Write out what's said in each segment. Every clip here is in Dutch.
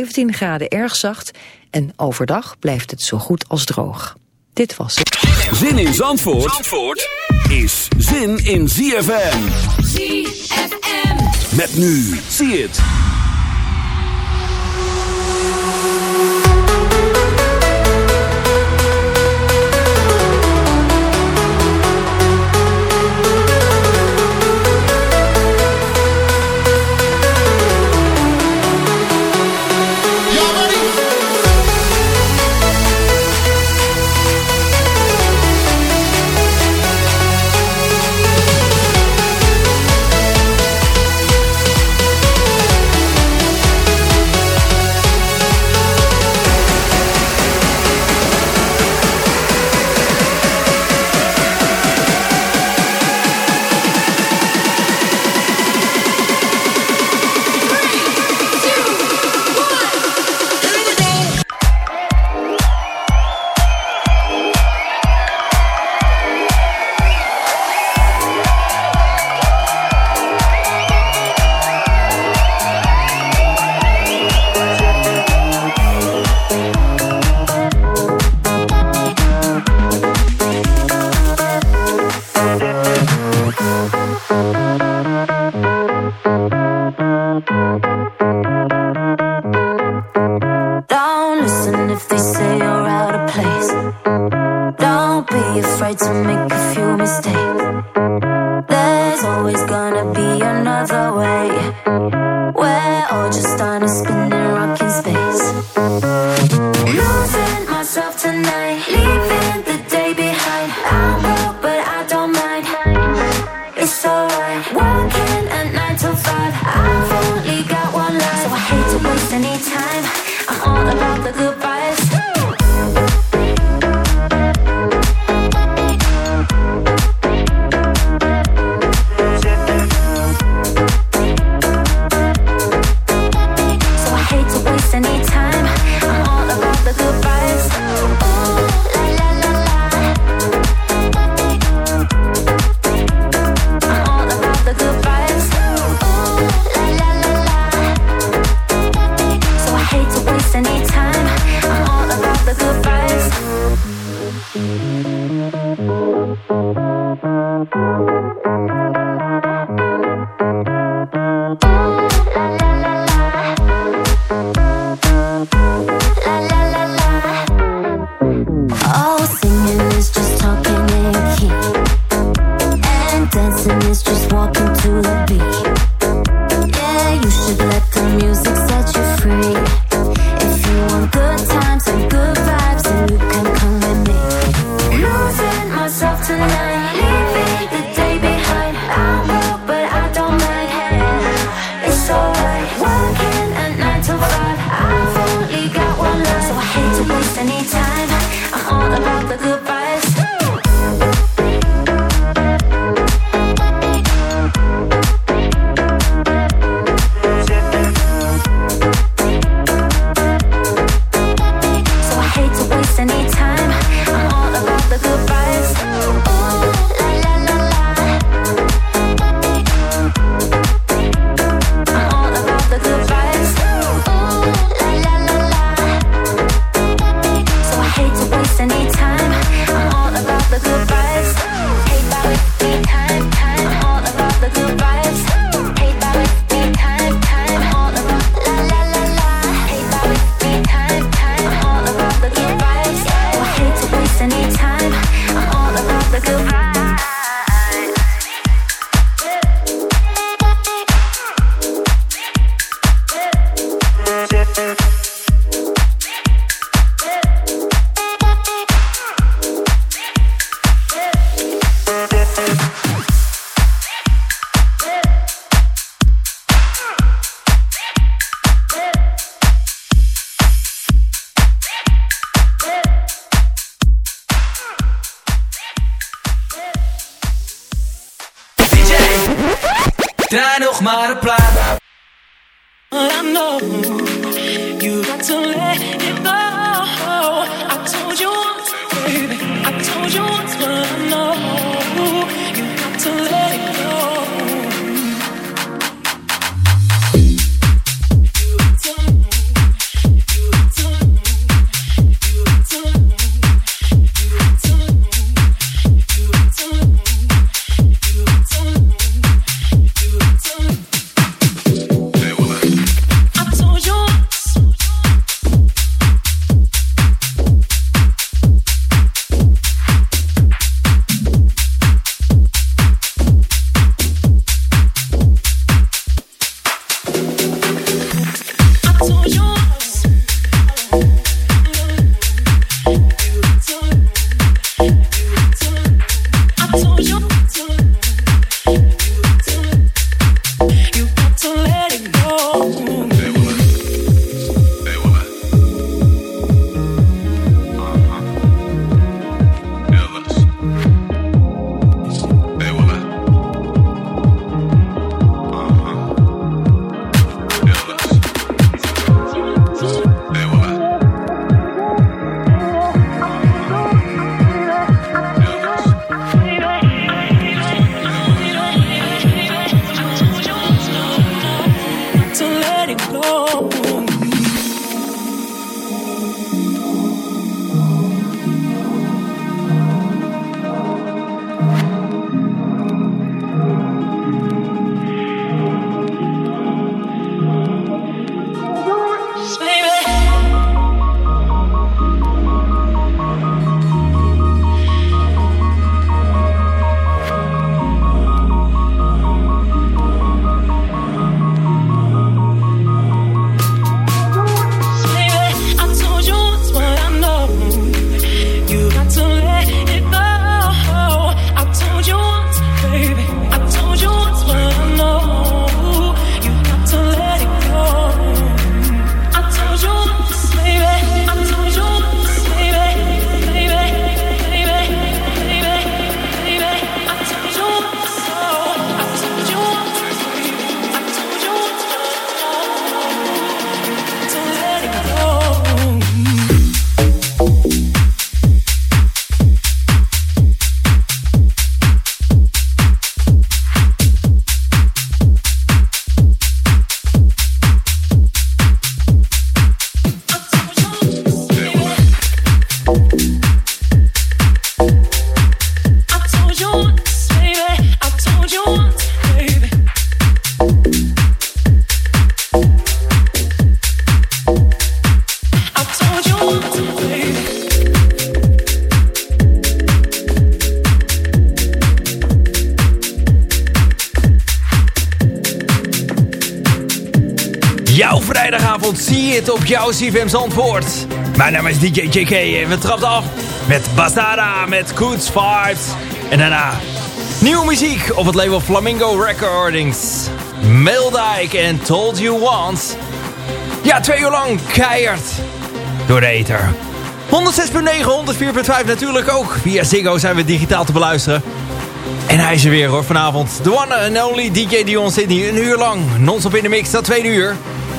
17 graden erg zacht en overdag blijft het zo goed als droog. Dit was het. Zin in Zandvoort, Zandvoort is zin in ZFM. ZFM. Met nu, zie het. Jouw CFM Zandvoort. Mijn naam is DJ JK en we trappen af met Basada, met Coots Vibes. En daarna nieuwe muziek op het label Flamingo Recordings. Meldijk en Told You Once. Ja, twee uur lang keihard door de ether. 106.9, 104.5 natuurlijk ook. Via Ziggo zijn we digitaal te beluisteren. En hij is er weer hoor, vanavond. De one and only DJ Dion Sydney. Een uur lang, non-stop in de mix, dat tweede uur.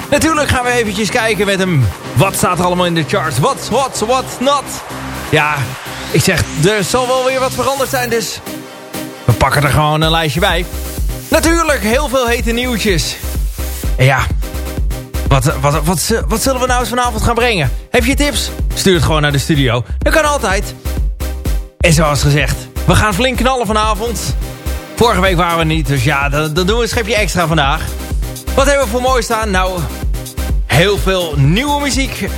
Natuurlijk gaan we eventjes kijken met hem. Wat staat er allemaal in de charts? Wat, wat, wat, not? Ja, ik zeg, er zal wel weer wat veranderd zijn, dus... We pakken er gewoon een lijstje bij. Natuurlijk, heel veel hete nieuwtjes. En ja, wat, wat, wat, wat zullen we nou eens vanavond gaan brengen? Heb je tips? Stuur het gewoon naar de studio. Dat kan altijd. En zoals gezegd, we gaan flink knallen vanavond. Vorige week waren we niet, dus ja, dan, doen we een schepje extra vandaag. Wat hebben we voor mooi staan? Nou, heel veel nieuwe muziek.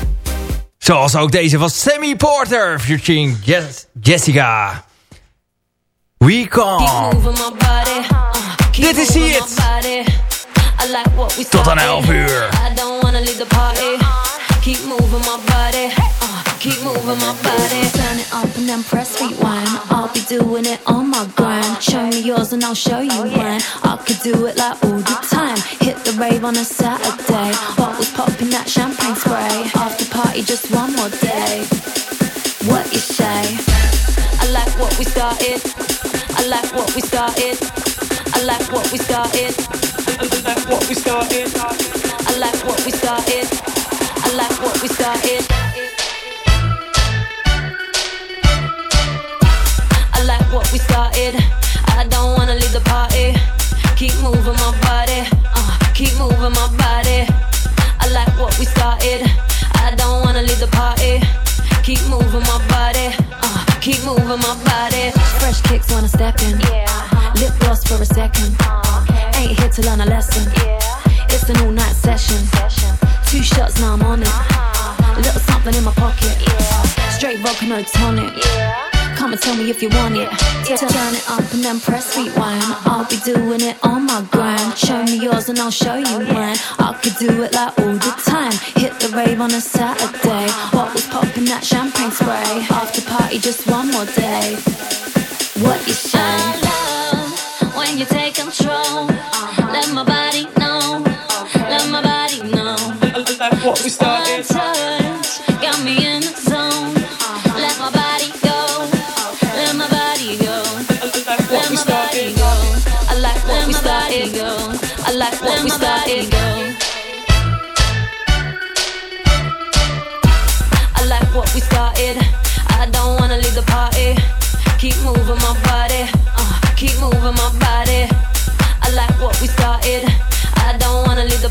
Zoals ook deze van Sammy Porter, featuring Jess Jessica. We come. Dit is het. Tot aan 11 uur. Keep moving my body, uh, keep moving my body. Turn it up and then press rewind. I'll be doing it on my grind. Me yours and I'll show you oh, mine. I could do it like all the uh-huh. time. Hit the rave on a Saturday. What was popping that champagne spray? After party, just one more day. What you say? I like what we started. I like what we started. I like what we started. I like what we started. I like what we started. I like what we started. I like what we started. I don't wanna leave the party. Keep moving my body. Uh, keep moving my body. I like what we started. I don't wanna leave the party. Keep moving my body. Uh, keep moving my body. Fresh kicks wanna step in. Yeah. Lip gloss for a second. Ain't here to learn a lesson. Yeah. It's an all night session. session. Two shots, now I'm on it. A little something in my pocket. Straight vodka, no tonic. Come and tell me if you want it. Turn it up and then press rewind. I'll be doing it on my grind. Show me yours and I'll show you mine. I could do it like all the time. Hit the rave on a Saturday. What was popping that champagne spray? After party, just one more day. What you say? I love when you take control. Let my body know. Let my body know. what we started.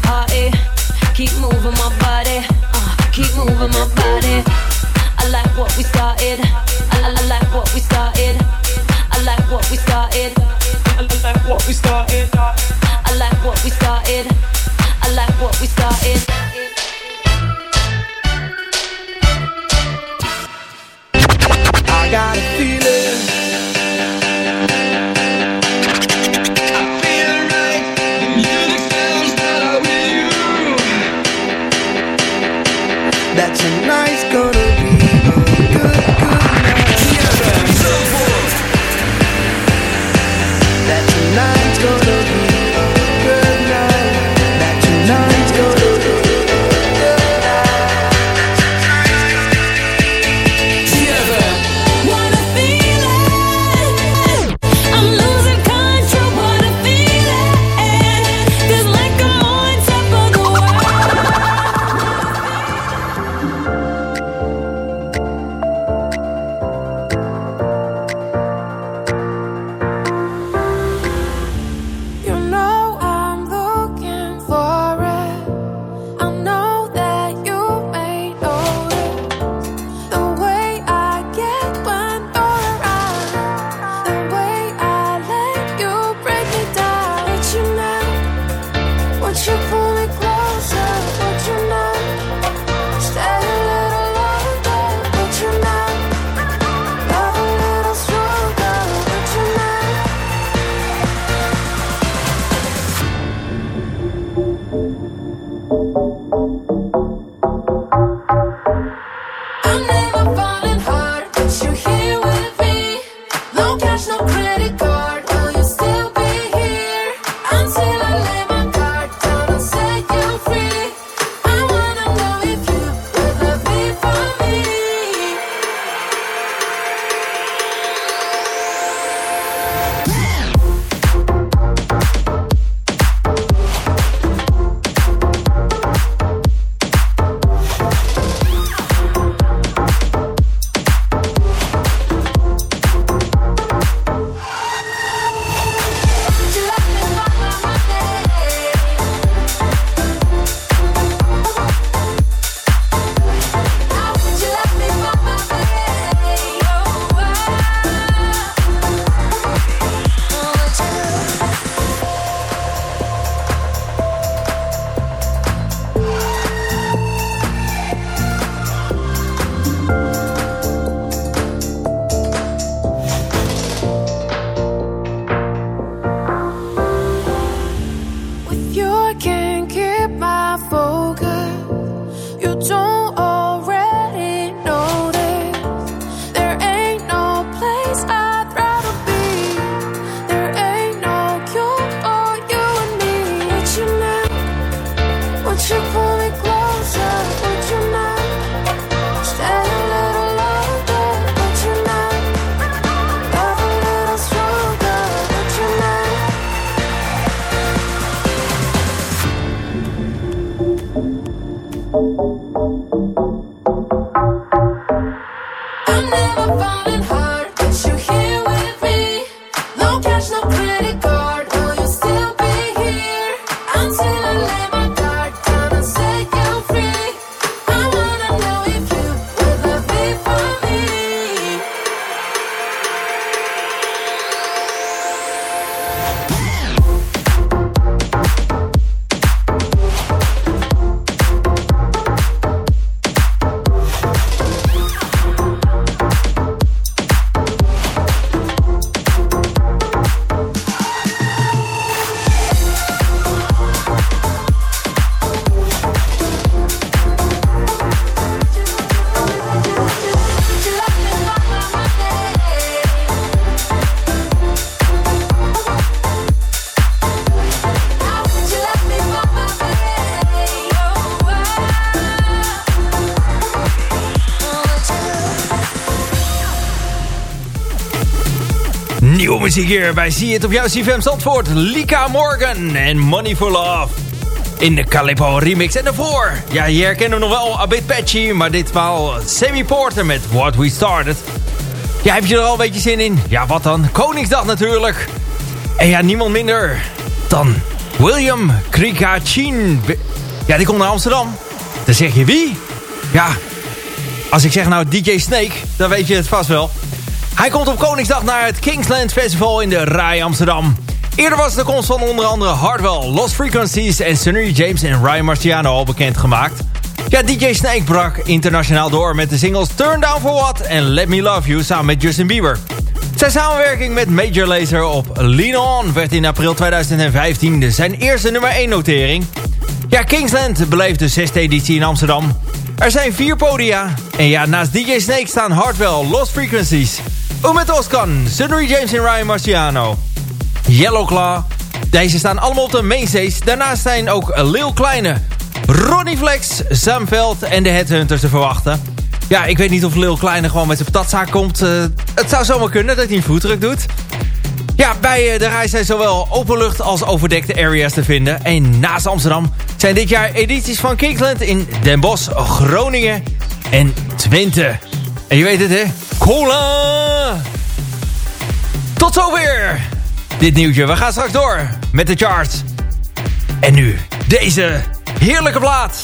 Party. Keep moving my body, uh, keep moving my body. I like what we started. Muziek hier bij Zie het op jouw CFM Zandvoort. Lika Morgan en Money for Love. In de Calippo remix. En daarvoor, ja, je herkent hem nog wel, a bit patchy. Maar ditmaal Sammy Porter met What We Started. Ja, heb je er al een beetje zin in? Ja, wat dan? Koningsdag natuurlijk. En ja, niemand minder dan William Krikachin. Ja, die komt naar Amsterdam. Dan zeg je wie? Ja, als ik zeg nou DJ Snake, dan weet je het vast wel. Hij komt op Koningsdag naar het Kingsland Festival in de Rai Amsterdam. Eerder was de komst van onder andere Hardwell, Lost Frequencies en Sunny James en Ryan Marciano al bekendgemaakt. Ja, DJ Snake brak internationaal door met de singles Turn Down For What en Let Me Love You samen met Justin Bieber. Zijn samenwerking met Major Lazer op Lean On werd in april 2015 zijn eerste nummer 1 notering. Ja, Kingsland beleeft de zesde editie in Amsterdam. Er zijn vier podia. En ja, naast DJ Snake staan Hardwell, Lost Frequencies, Umet Oskan, Sunny James en Ryan Marciano. Yellowclaw. Deze staan allemaal op de mainstage. Daarnaast zijn ook Lil Kleine, Ronnie Flex, Sam Veld en de Headhunters te verwachten. Ja, ik weet niet of Lil Kleine gewoon met zijn patatzaak komt. Uh, het zou zomaar kunnen dat hij een voetdruk doet. Ja, bij eh, de reis zijn zowel openlucht als overdekte areas te vinden. En naast Amsterdam zijn dit jaar edities van Kingsland in Den Bosch, Groningen en Twente. En je weet het hè, cola! Tot zover dit nieuwtje. We gaan straks door met de charts. En nu deze heerlijke plaat.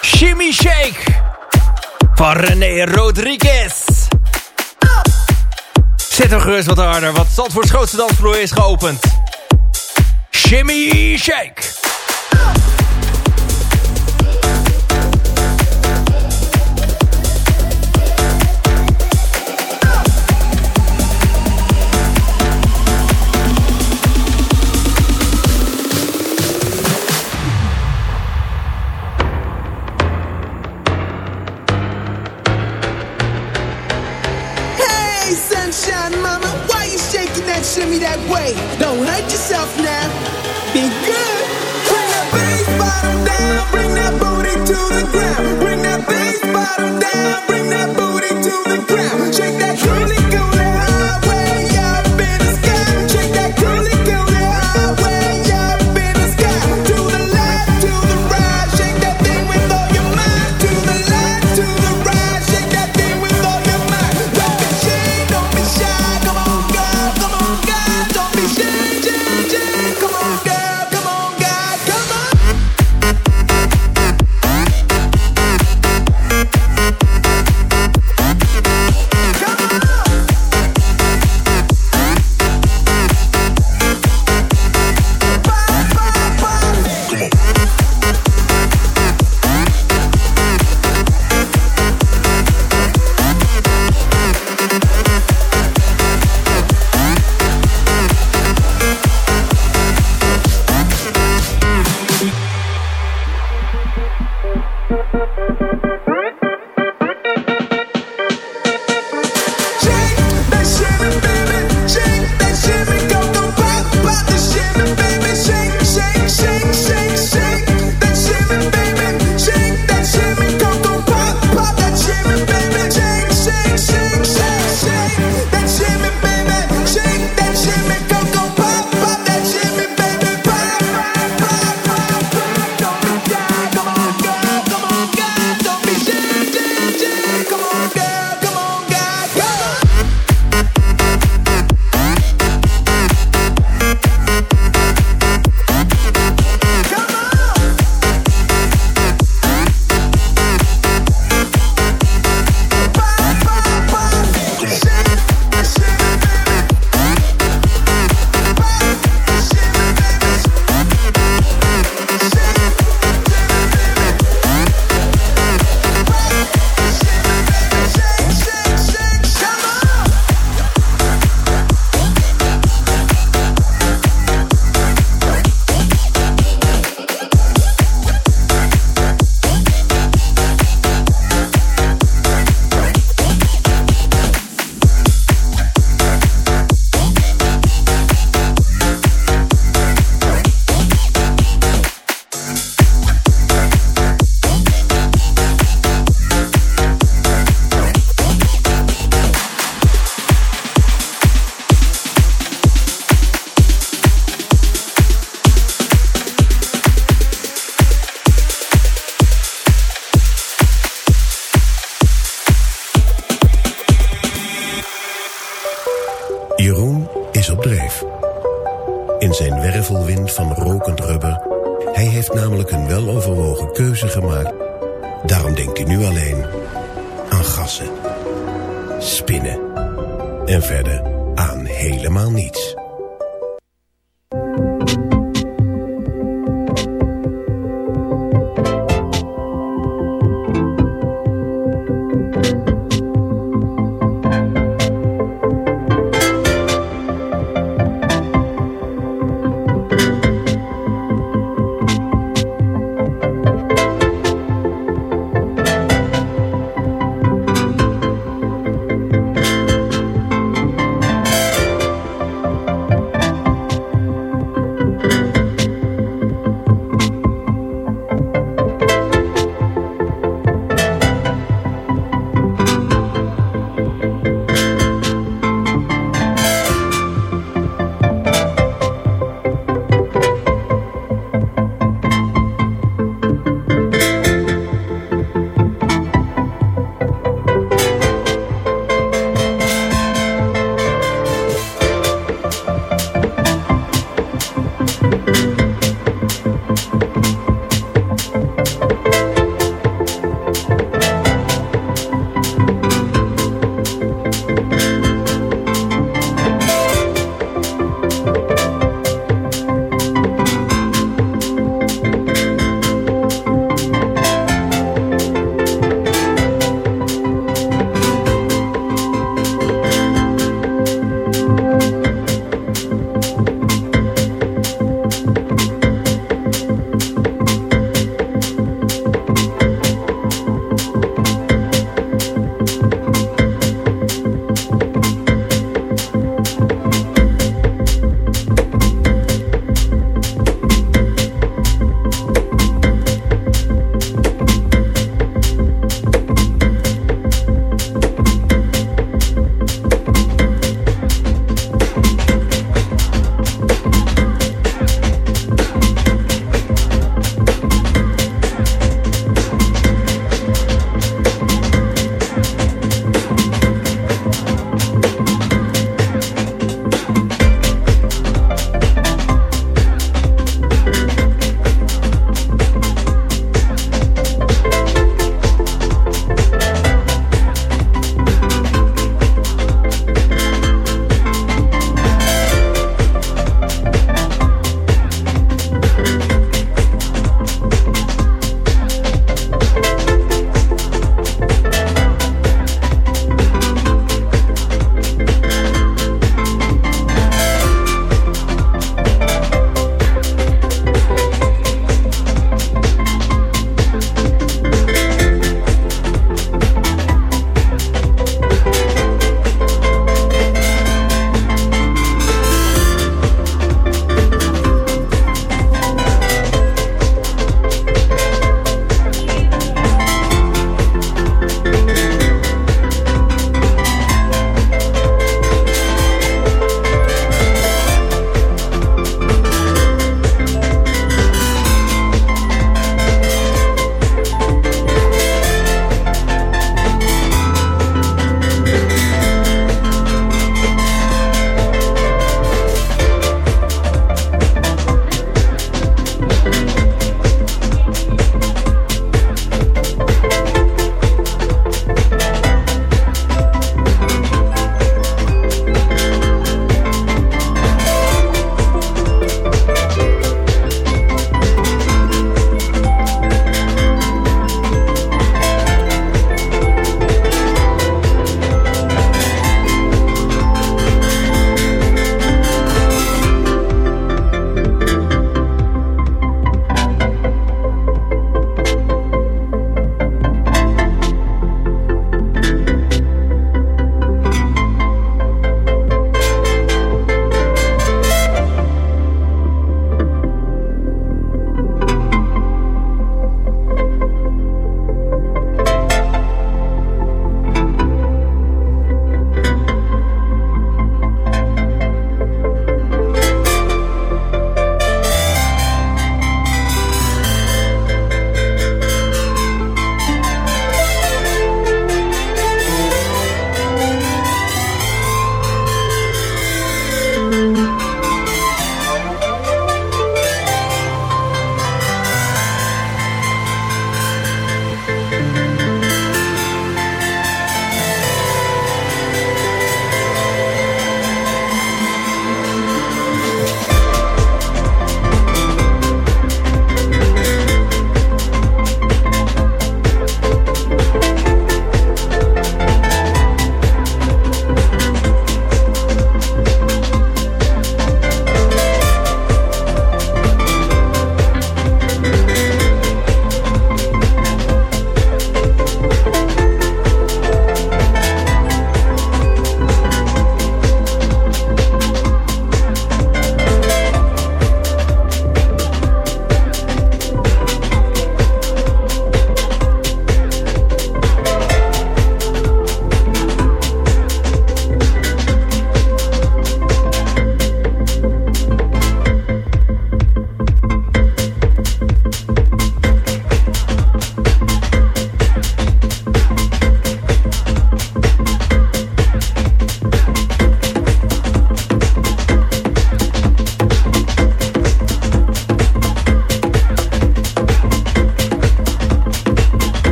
Shimmy Shake van René Rodriguez. Zet hem gerust wat harder, want Zandvoorts grootste dansvloer is geopend. Shimmy Shake. That way. Don't hurt yourself now. Be good.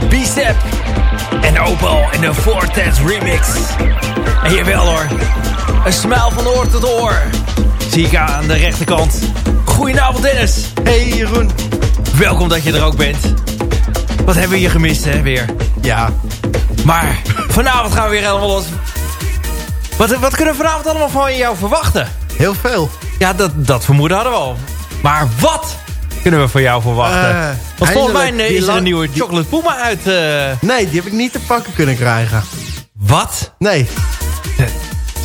Met Bicep. En Opel in de Fortet remix. En jawel hoor, een smile van oor tot oor. Zie ik aan de rechterkant. Goedenavond Dennis. Hey Jeroen. Welkom dat je er ook bent. Wat hebben we hier gemist hè, weer. Ja. Maar vanavond gaan we weer helemaal los. Wat, wat kunnen we vanavond allemaal van jou verwachten? Heel veel. Ja, dat, dat vermoeden hadden we al. Maar wat kunnen we van jou verwachten? Uh, Want volgens mij eindelijk, is er een nieuwe Chocolate Puma uit... eh, Nee, die heb ik niet te pakken kunnen krijgen. Wat? Nee.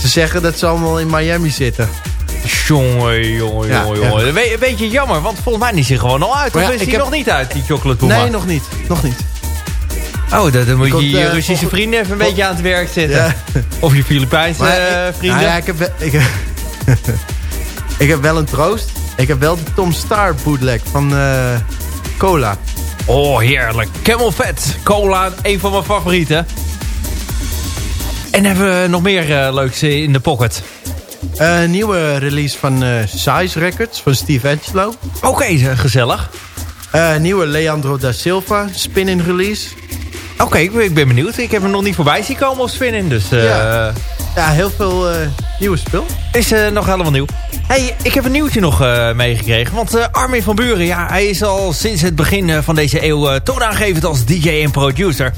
Ze zeggen dat ze allemaal in Miami zitten. Jongen, jongen, Ja, jongen. Een be- een beetje jammer, want volgens mij is hij gewoon al uit. Maar of ja, is hij heb- nog niet uit, die Chocolate Puma? Nee, nog niet. Nog niet. Oh, dan, moet je eh, Russische volgend- vrienden even een vol- beetje aan het werk zetten. Of je Filipijnse Maar eh, vrienden. Nou ja, ik heb, ik heb wel een troost. Ik heb wel de Tom Star bootleg van eh, Cola. Oh, heerlijk. Camel Fat, cola, een van mijn favorieten. En hebben we nog meer eh, leuks in de pocket? Eh, nieuwe release van Size Records van Steve Angelo. Oké, eh, gezellig. Nieuwe Leandro da Silva spin-in release. Oké, ik, ben- ik ben benieuwd. Ik heb hem nog niet voorbij zien komen op Spinning. Dus Ja. Ja, heel veel eh, nieuwe spul. is eh, nog helemaal nieuw. hey, ik heb een nieuwtje nog eh, meegekregen. Want Armin van Buren, ja, hij is al sinds het begin van deze eeuw toonaangevend als DJ en producer.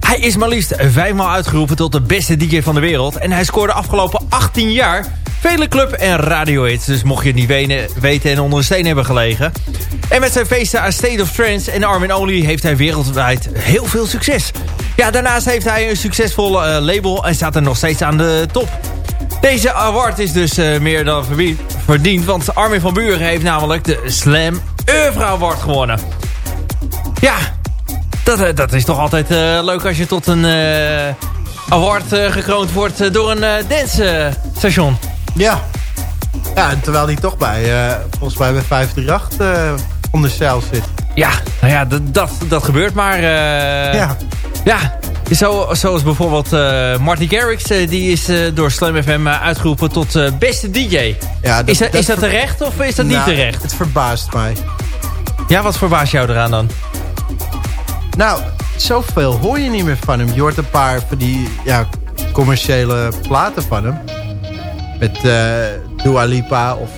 Hij is maar liefst vijfmaal uitgeroepen tot de beste DJ van de wereld. En hij scoorde afgelopen 18 jaar vele club- en radio-hits. Dus mocht je het niet weten, weten en onder een steen hebben gelegen. En met zijn feesten aan State of Trance en Armin Only heeft hij wereldwijd heel veel succes. Ja, daarnaast heeft hij een succesvol eh, label en staat er nog steeds aan de top. Deze award is dus eh, meer dan verdiend, want Armin van Buren heeft namelijk de Slam Oeuvre Award gewonnen. Ja, dat, eh, dat is toch altijd leuk als je tot een award gekroond wordt door een eh dancestation. Ja. Ja, en terwijl die toch bij, eh, volgens mij bij 538 eh onder zeil zit. Ja, nou ja, dat, dat, gebeurt maar. ja. Ja, zo, zoals bijvoorbeeld eh Marty Garrix, eh, die is eh, door Slam FM uitgeroepen tot beste DJ. ja is, dat, is dat terecht of is dat niet Nou, terecht? Het verbaast mij. Ja, wat verbaast jou eraan dan? Nou, zoveel hoor je niet meer van hem. Je hoort een paar van die ja, commerciële platen van hem. Met Dua Lipa of...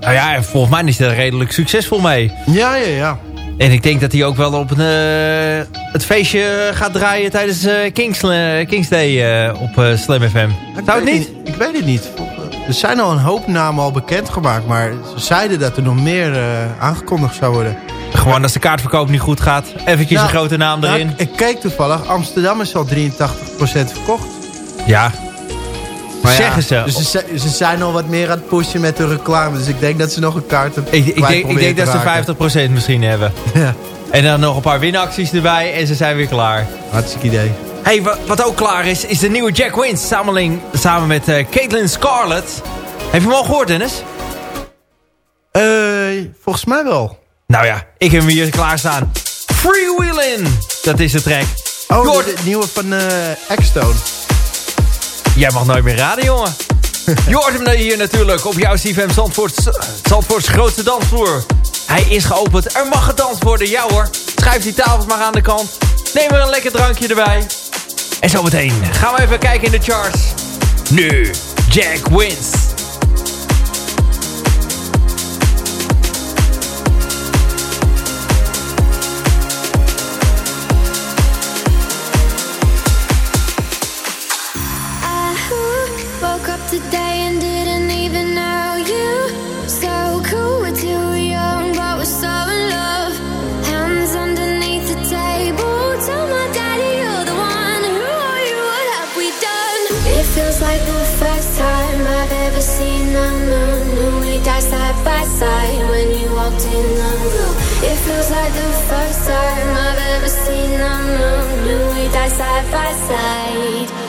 Nou ja, volgens mij is hij er redelijk succesvol mee. Ja, ja, ja. En ik denk dat hij ook wel op een, eh, het feestje gaat draaien tijdens eh, Kings, eh, Kings Day eh, op Slam FM. Ik Zou het niet? Ik weet het niet. Er zijn al een hoop namen al bekendgemaakt. Maar ze zeiden dat er nog meer aangekondigd zou worden. Gewoon als de kaartverkoop niet goed gaat, eventjes Nou, een grote naam Nou, erin. ik, ik keek toevallig. Amsterdam is al 83% verkocht. Ja. Maar ja, Zeggen ze. Dus ze, ze- zijn al wat meer aan het pushen met de reclame. Dus ik denk dat ze nog een kaart ik, ik, denk, ik denk dat ze 50% misschien hebben. Ja, En dan nog een paar winacties erbij en ze zijn weer klaar. hartstikke idee. Hey, wa- wat ook klaar is, is de nieuwe Jack Wins samenling, samen met eh Caitlin Scarlett. Heb je hem al gehoord, Dennis? Eh, volgens mij wel. Nou ja, ik heb hem hier klaarstaan. Freewheelin', dat is de track. Oh, de, nieuwe van eh X-Stone. Jij mag nooit meer raden, jongen. Je hoort hem hier natuurlijk op jouw CFM Zandvoorts, Zandvoorts grootste dansvloer. Hij is geopend, er mag gedanst worden, ja hoor. Schuif die tafels maar aan de kant. Neem er een lekker drankje erbij. En zometeen gaan we even kijken in de charts. Nu, Jack Wins. Time I've ever seen the moon. And we died side by side.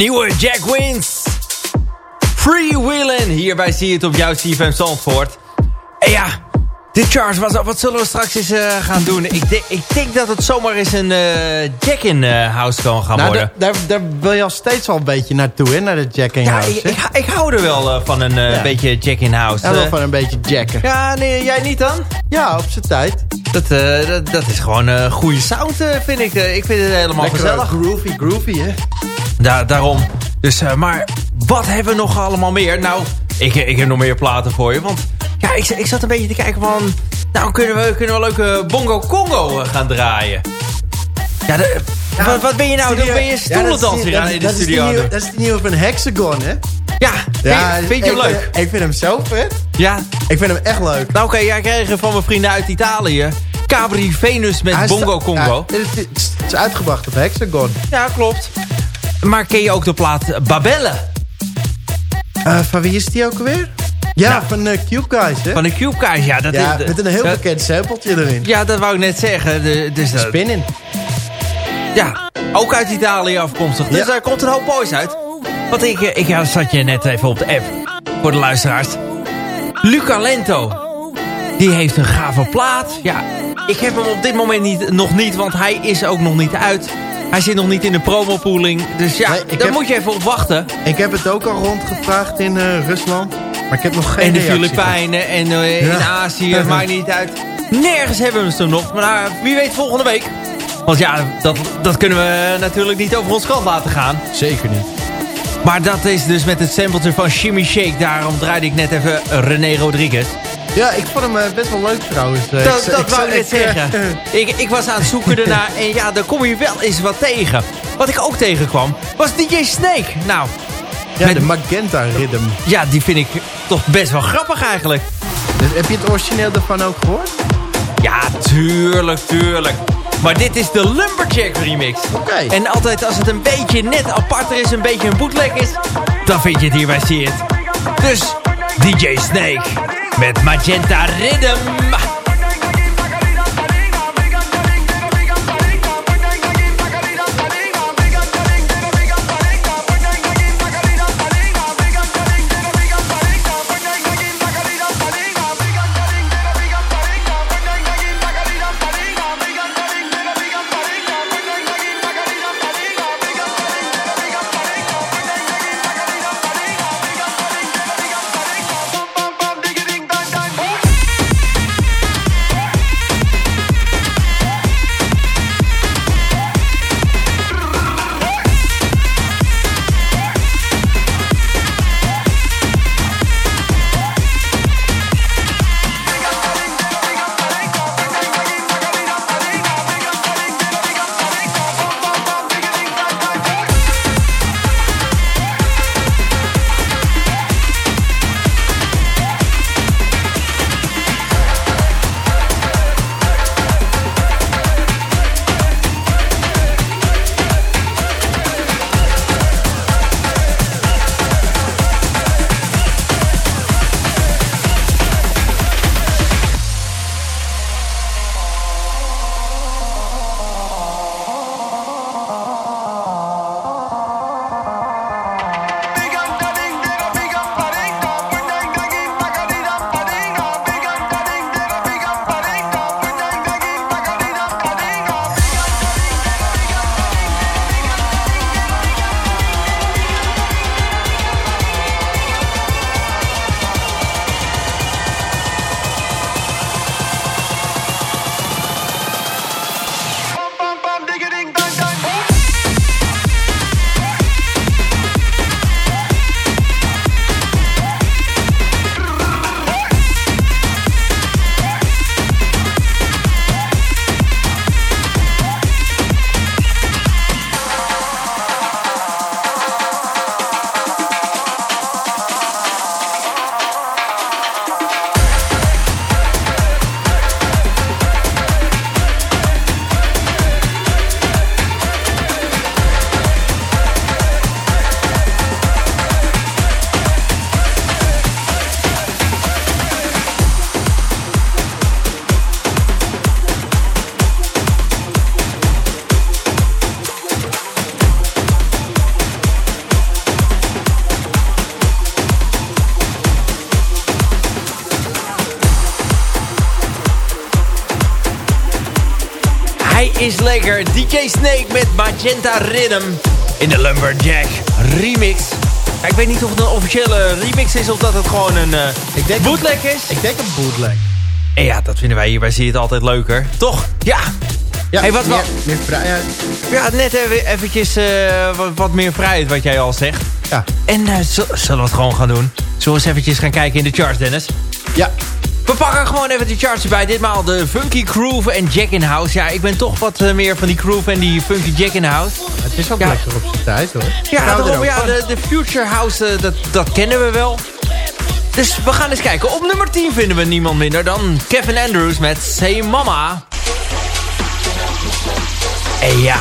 Nieuwe Jack Wins. Free Willin. Hierbij zie je het op jouw CFM Zandvoort. En ja, dit charge, wat, wat zullen we straks eens uh, gaan doen? Ik, denk, ik denk dat het zomaar eens een uh, Jack in uh, House kan gaan nou, worden. Daar, daar wil je al steeds al een beetje naartoe, hè? Naar de Jack in ja, House. Ik, ik, ik, hou er wel van een ja. beetje Jack in House. Ja, wel van een beetje jacken. Ja, nee, jij niet dan? Ja, op zijn tijd. Dat, dat, dat, is gewoon een goede sound, vind ik. ik vind het helemaal Lekker gezellig. groovy, groovy, hè? Da daarom. Dus, maar wat hebben we nog allemaal meer? Nou, ik, ik heb nog meer platen voor je, want... Ja, ik, ik zat een beetje te kijken van... Nou, kunnen we, kunnen we een leuke Bongo Congo gaan draaien. Ja, de, ja wat, wat, ben je nou? Dan ben je stoelendans hier aan in de studio. Is nieuw, dat is de nieuwe van Hexagon, hè? Ja, ja vind, vind je hem leuk? Ik vind hem zo vet. Ja? Ik vind hem echt leuk. Nou oké, okay, jij kreeg van mijn vrienden uit Italië... Cabri Venus met Bongo Congo. Ja, het is uitgebracht op Hexagon. Ja, klopt. Maar ken je ook de plaat Babelle? Uh, van wie is die ook alweer? Ja, nou, van de uh, Cube Guys, hè? Van de Cube Guys, ja. Dat ja, is, met een heel dat, bekend sampletje erin. Ja, dat wou ik net zeggen. De, dus dat, Spinning. Ja, ook uit Italië afkomstig. Dus ja. daar komt een hoop moois uit. Want ik, ik ja, zat je net even op de app. Voor de luisteraars. Luca Lento. Die heeft een gave plaat. Ja, ik heb hem op dit moment niet, nog niet. Want hij is ook nog niet uit. Hij zit nog niet in de promopooling. Dus ja, nee, daar heb, moet je even op wachten. Ik heb het ook al rondgevraagd in uh, Rusland. Maar ik heb nog geen En de Filipijnen en uh, ja. in Azië, maakt niet uit. Nergens hebben we ze nog. Maar nou, wie weet volgende week. Want ja, dat, dat kunnen we natuurlijk niet over ons kant laten gaan. Zeker niet. Maar dat is dus met het sampletje van Shimmy Shake. Daarom draaide ik net even René Rodriguez. Ja, ik vond hem uh, best wel leuk trouwens. Uh, dat ik, dat wou ik net zeggen. ik, ik was aan het zoeken ernaar en ja, daar kom je wel eens wat tegen. Wat ik ook tegenkwam, was DJ Snake. Nou, ja, met, de Magenta Rhythm. Ja, die vind ik toch best wel grappig eigenlijk. Dus heb je het origineel ervan ook gehoord? Ja, tuurlijk, tuurlijk. Maar dit is de Lumberjack remix. Oké. Okay. En altijd als het een beetje net aparter is, een beetje een bootleg is... dan vind je het hier bij It. Dus DJ Snake met Magenta Rhythm. DJ Snake met Magenta Rhythm in de Lumberjack remix. Ja, ik weet niet of het een officiële remix is of dat het gewoon een uh, Ik denk bootleg is. Ik denk een bootleg. En ja, dat vinden wij hier bij Zie het altijd leuker. Toch? Ja. Ja, Hey, wat meer, meer vrijheid. Ja, net even eventjes eh, wat, wat meer vrijheid wat jij al zegt. Ja. En eh, zullen we het gewoon gaan doen? Zullen we eens eventjes gaan kijken in de charts, Dennis? Ja. We pakken gewoon even de charts erbij. Ditmaal de Funky Groove en Jack in House. Ja, ik ben toch wat eh, meer van die groove en die Funky Jack in House. Het is ook Ja. lekker op zijn tijd hoor. Ja, daarom, ja de, de Future House, eh, dat, dat kennen we wel. Dus we gaan eens kijken. Op nummer 10 vinden we niemand minder dan Kevin Andrews met Say Mama. En ja,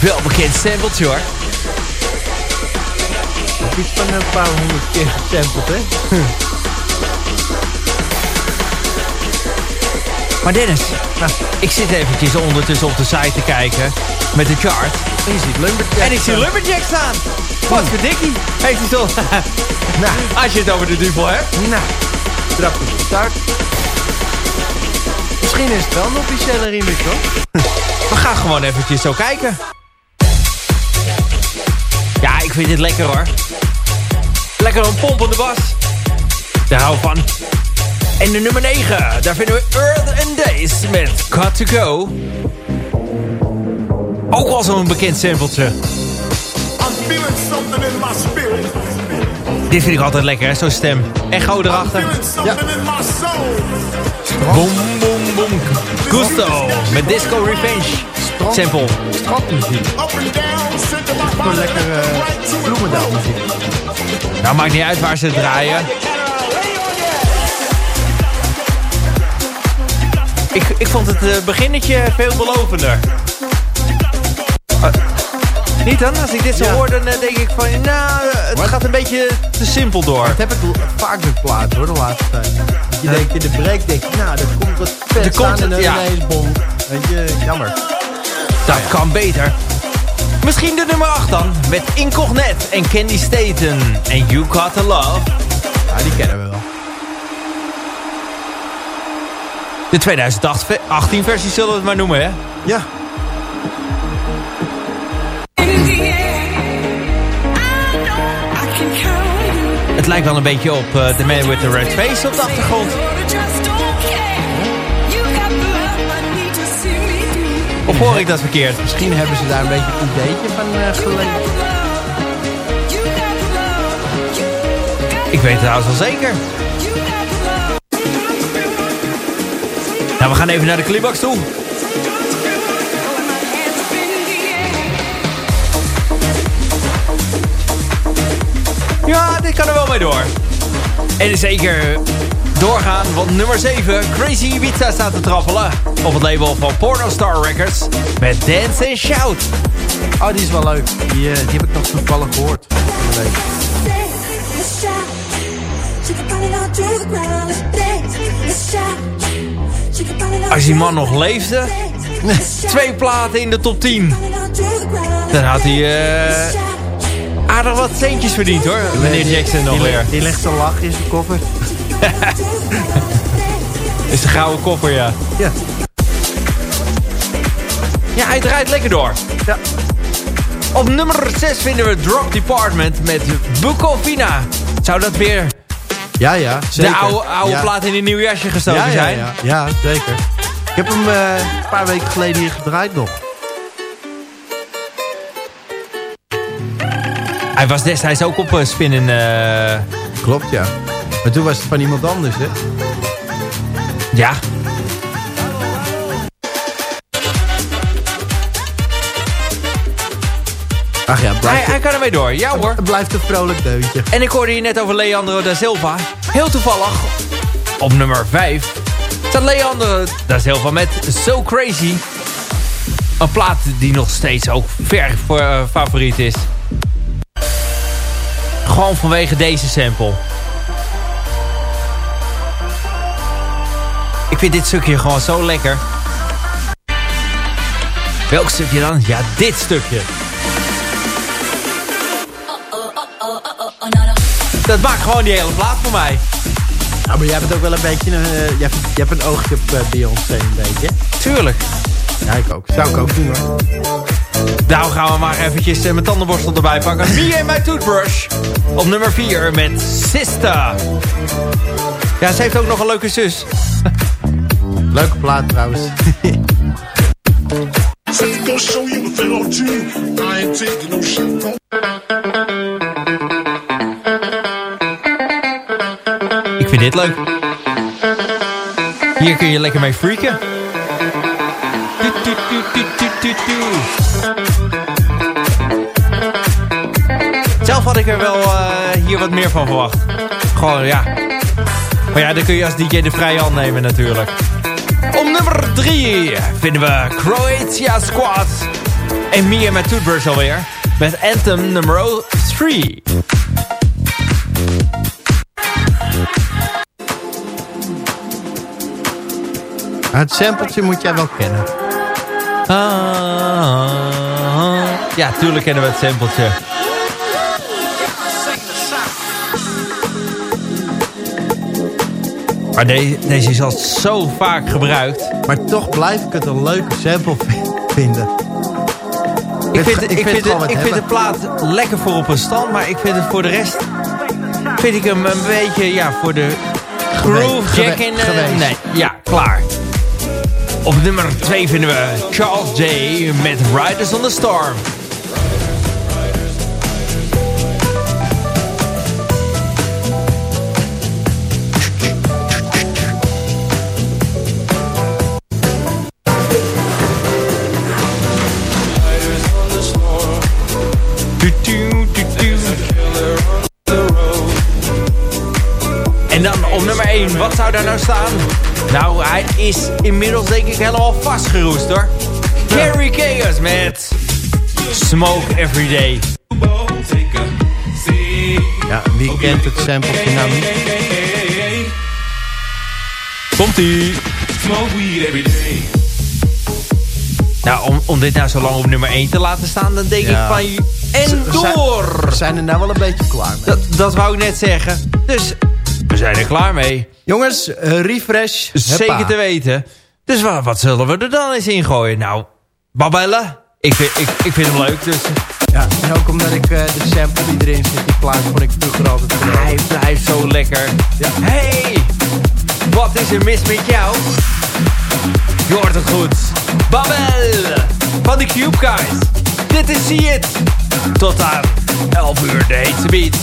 wel bekend sampletje hoor. Het is van een paar honderd keer gesampled hè. Maar Dennis, nou, ik zit eventjes ondertussen op de site te kijken met de chart. En je ziet Lumberjack. En ik zie Lumberjack staan. Wat voor dikkie. Heeft hij toch? Nou, Als je het over de duvel hebt. nou. Trap de start. Misschien is het wel een officiële remix hoor. We gaan gewoon eventjes zo kijken. Ja, ik vind dit lekker hoor. Lekker een pompende bas. Daar hou ik van. En de nummer 9, daar vinden we Earth and Days met Got To Go. Ook al zo'n bekend sampletje. I'm feeling something in my spirit. Dit vind ik altijd lekker, hè, zo'n stem. Echo erachter. Soul. Boom, boom, boom. Gusto met Disco Revenge. Sample. Strandmuziek. Gewoon lekker uh, bloemendaalmuziek. Nou, maakt niet uit waar ze draaien. Ik, ik vond het eh, beginnetje veelbelovender. Eh, niet dan? Als ik dit zo Ja. hoor, dan denk ik van... Nou, het gaat een beetje te simpel door. Dat heb ik vaak met plaat hoor, de laatste tijd. Je denkt in de break, denk nou, er komt wat vet Er komt en het, dan ja. ineens bom. Weet je, jammer. Dat kan beter. Misschien de nummer 8 dan. Met Incognet en Candy Staten. En You Got To Love. Ja, die kennen we wel. De 2018 versie zullen we het maar noemen, hè? Ja. Het lijkt wel een beetje op eh, The Man With The Red Face op de achtergrond. Of hoor ik dat verkeerd? Misschien hebben ze daar een beetje een ideetje van uh. Ik weet het trouwens wel zeker. Nou, we gaan even naar de clipbox toe. Ja, dit kan er wel mee door. En zeker doorgaan, want nummer 7, Crazy Ibiza staat te trappelen. Op het label van Pornostar Records met Dance and Shout. Oh, die is wel leuk. Die, eh, die heb ik nog toevallig gehoord. van de week. Als die man nog leefde, twee platen in de top 10. Dan had hij eh, aardig wat centjes verdiend hoor, meneer Jackson nog weer. Die legt een lach in zijn koffer. Is de gouden koffer, ja. Ja. Ja, hij draait lekker door. Ja. Op nummer 6 vinden we Drop Department met Bukovina. Zou dat weer Ja, ja, zeker. de oude, oude ja. plaat in een nieuw jasje gestoken ja, zijn? Ja, ja, zeker. Ik heb hem eh, een paar weken geleden hier gedraaid nog. Hij was destijds ook op uh, spinnen. eh, Klopt, ja. Maar toen was het van iemand anders, hè? ja. Ach ja, Hij, hij kan ermee door. Ja hoor. het blijft een vrolijk deuntje. En ik hoorde je net over Leandro da Silva. Heel toevallig. Op nummer 5 staat Leandro da Silva met So Crazy. Een plaat die nog steeds ook ver voor, eh, favoriet is. Gewoon vanwege deze sample. Ik vind dit stukje gewoon zo lekker. Welk stukje dan? Ja, dit stukje. Dat maakt gewoon die hele plaat voor mij. Ja, maar jij bent ook wel een beetje een... eh, jij, hebt, jij hebt een oogje op uh, Beyoncé een beetje. Tuurlijk. Ja, ik ook. Zou ik ook doen hoor. Nou gaan we maar eventjes eh, mijn tandenborstel erbij pakken. Me and My Toothbrush. Op nummer 4 met Sista. Ja, ze heeft ook nog een leuke zus. Leuke plaat trouwens. Say, gonna show you a thing or two. I ain't taking no shit dit leuk. Hier kun je lekker mee freaken. Zelf had ik er wel eh, hier wat meer van verwacht. Gewoon, ja. Maar ja, dan kun je als DJ de vrije hand nemen natuurlijk. Op nummer 3 vinden we Croatia Squad. En Mia met Toothbrush alweer. Met Anthem nummer 3. Het sampletje moet jij wel kennen. Ah, ja, tuurlijk kennen we het sampletje. Maar de- deze is al zo vaak gebruikt. Maar toch blijf ik het een leuke sample vinden. Ik vind, ik ik vind het, ik vind de hebben. plaat lekker voor op een stand. Maar ik vind het voor de rest... Vind ik hem een beetje, ja, voor de groove jack in... eh, nee, ja, klaar. Op nummer 2 vinden we Charles J. met Riders on the Storm. 1, wat zou daar nou staan? Nou, hij is inmiddels denk ik helemaal vastgeroest hoor. Carrie Chaos met Smoke Every Day. Ja, wie kent het sampletje nou niet? Komt-ie. Nou, om, om dit nou zo lang op nummer 1 te laten staan, dan denk Ja. ik van... En We zijn- door! We zijn er nou wel een beetje klaar mee. Dat, dat wou ik net zeggen. Dus we zijn er klaar mee. Jongens, eh, refresh. Zeker te weten. Dus wat, wat zullen we er dan eens in gooien? Nou, babbelen. Ik vind, ik, ik vind hem leuk, dus Ja, en ook omdat ik eh, de sample die erin zit, die plaat vond ik vroeger altijd geweldig. hij blijft zo lekker. Ja. Hey, wat is er mis met jou? Je hoort het goed. Babbel van de Cube Guys. Dit is See It. Tot aan 11 uur de hete beat.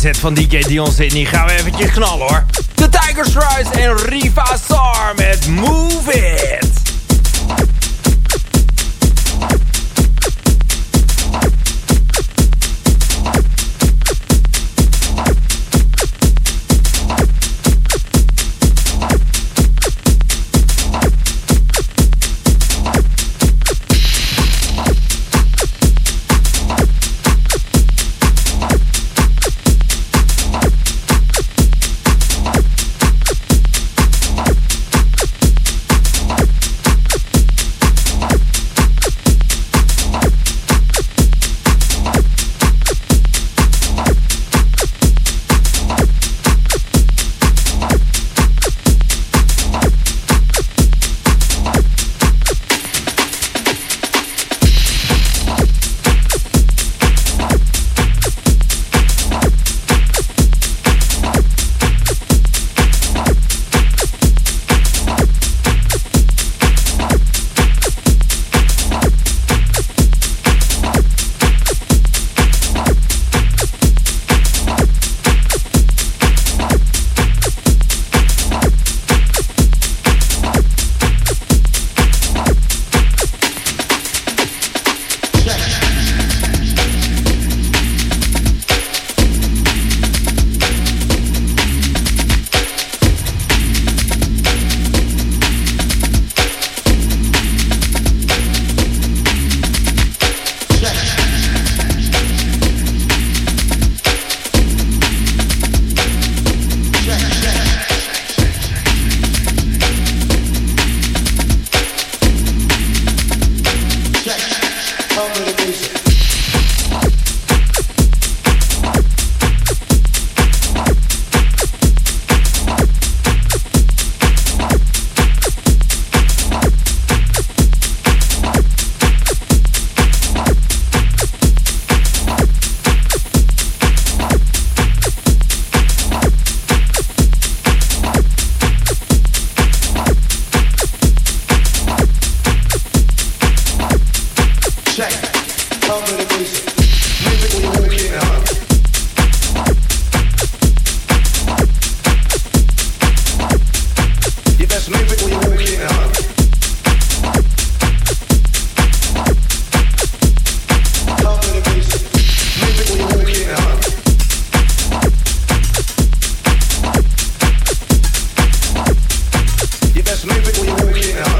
Set van DJ Dion Sydney gaan we eventjes knallen hoor. De Tiger Stripes en Riva Sar met Move It. perfectly okay now.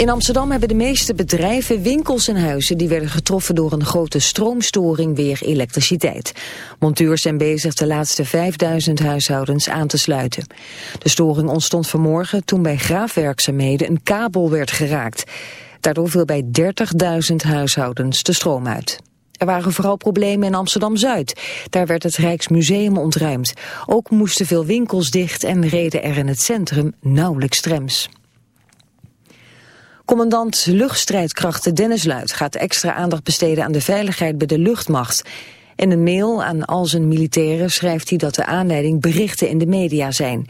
In Amsterdam hebben de meeste bedrijven, winkels en huizen... die werden getroffen door een grote stroomstoring weer elektriciteit. Monteurs zijn bezig de laatste 5000 huishoudens aan te sluiten. De storing ontstond vanmorgen toen bij graafwerkzaamheden... een kabel werd geraakt. Daardoor viel bij 30.000 huishoudens de stroom uit. Er waren vooral problemen in Amsterdam-Zuid. Daar werd het Rijksmuseum ontruimd. Ook moesten veel winkels dicht en reden er in het centrum nauwelijks trams. Commandant luchtstrijdkrachten Dennis Luit gaat extra aandacht besteden aan de veiligheid bij de luchtmacht. In een mail aan al zijn militairen schrijft hij dat de aanleiding berichten in de media zijn.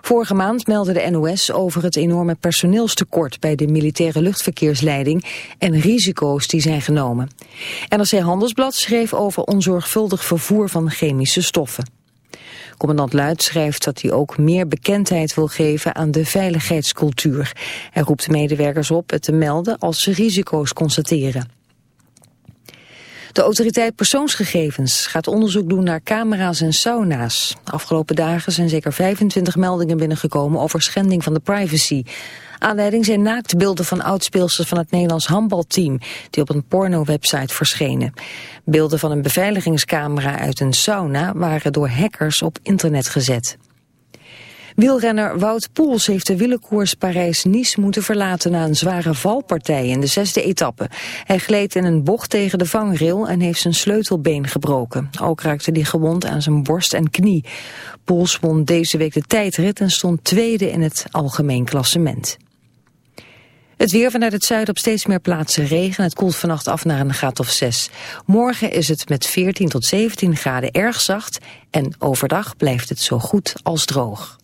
Vorige maand meldde de NOS over het enorme personeelstekort bij de militaire luchtverkeersleiding en risico's die zijn genomen. NRC Handelsblad schreef over onzorgvuldig vervoer van chemische stoffen. Commandant Luid schrijft dat hij ook meer bekendheid wil geven aan de veiligheidscultuur. Hij roept medewerkers op het te melden als ze risico's constateren. De autoriteit persoonsgegevens gaat onderzoek doen naar camera's en sauna's. afgelopen dagen zijn zeker 25 meldingen binnengekomen over schending van de privacy. Aanleiding zijn naaktbeelden van oudspeelsters van het Nederlands handbalteam... die op een porno-website verschenen. Beelden van een beveiligingscamera uit een sauna waren door hackers op internet gezet. Wielrenner Wout Poels heeft de wielerkoers Parijs-Nice moeten verlaten na een zware valpartij in de zesde etappe. Hij gleed in een bocht tegen de vangrail en heeft zijn sleutelbeen gebroken. Ook raakte hij gewond aan zijn borst en knie. Poels won deze week de tijdrit en stond tweede in het algemeen klassement. Het weer vanuit het zuiden op steeds meer plaatsen regen. Het koelt vannacht af naar een graad of 6. Morgen is het met 14 tot 17 graden erg zacht. En overdag blijft het zo goed als droog.